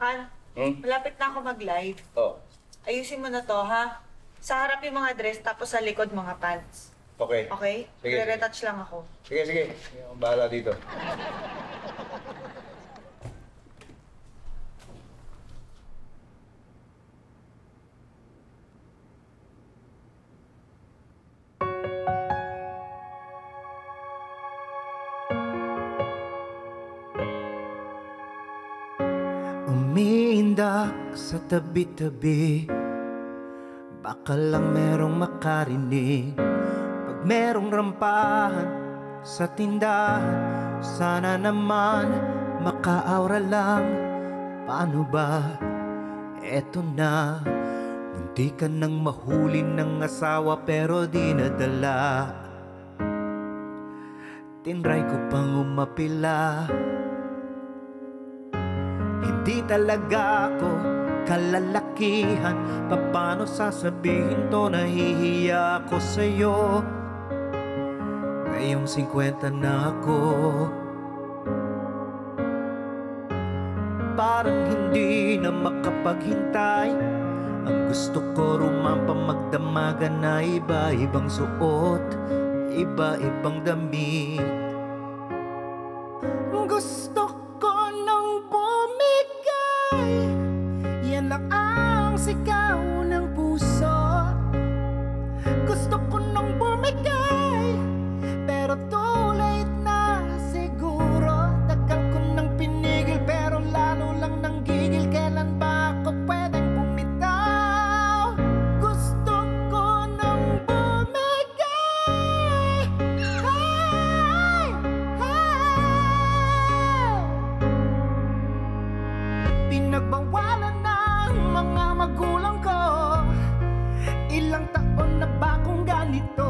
Han, Hmm? malapit na ako mag-live. Oh, Ayusin mo na to, ha? Sa harap yung mga dress, tapos sa likod mga pants. okay. Okay? Sige, sige. retouch lang ako. Sige, sige. Akong bahala dito. Umiindak sa tabi-tabi. Baka lang merong makarinig. Pag merong rampahan sa tindahan Sana naman makaaura lang. Paano ba? Eto na. Munti ka nang mahuli ng asawa pero di nadala. Tinry ko pang umapila hindi talaga ako kalalakihan. Paano sasabihin to? Nahihiya ako sa'yo. Ngayong 50 na ako. Parang hindi na makapaghintay. Ang gusto ko rumampa magdamagan na iba-ibang suot Iba-ibang damit Ilang taon na ba kung ganito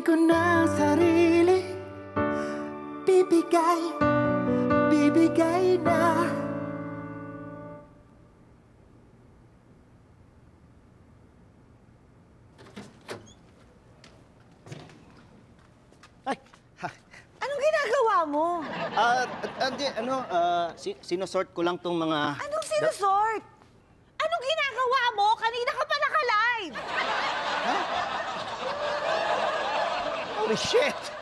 Pagbibigyan ko ng sarili Bibigay, bibigay na Ay, ha, Anong ginagawa mo? Ah, uh, ano, ah, si- sinosort ko lang tong mga... Anong sinusort? Anong ginagawa mo? Kanina ka pa naka-live! Holy shit!